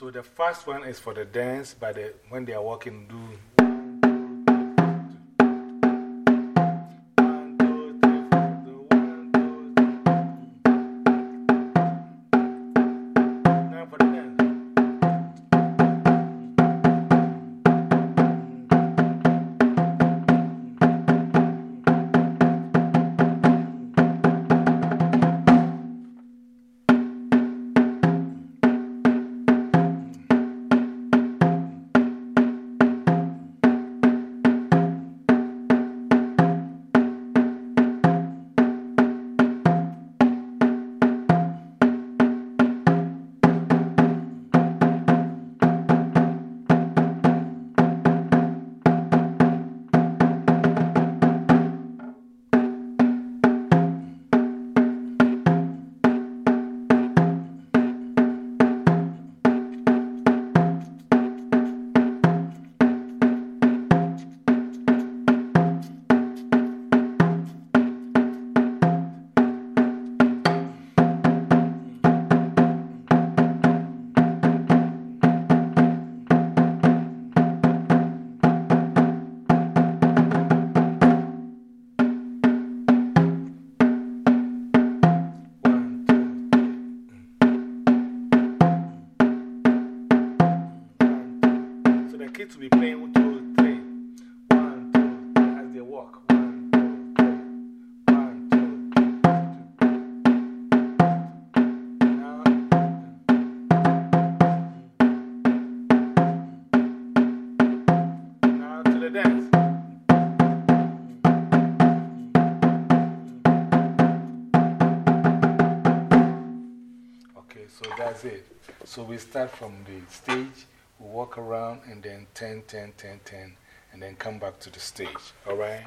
So the first one is for the dance, but the, when they are walking, do will be playing one, two, three. One, two, three as they walk. One, two, three. One, two, three. Now to the dance. Okay, so that's it. So we start from the stage, walk around and then 10, 10, 10, 10, and then come back to the stage. All right?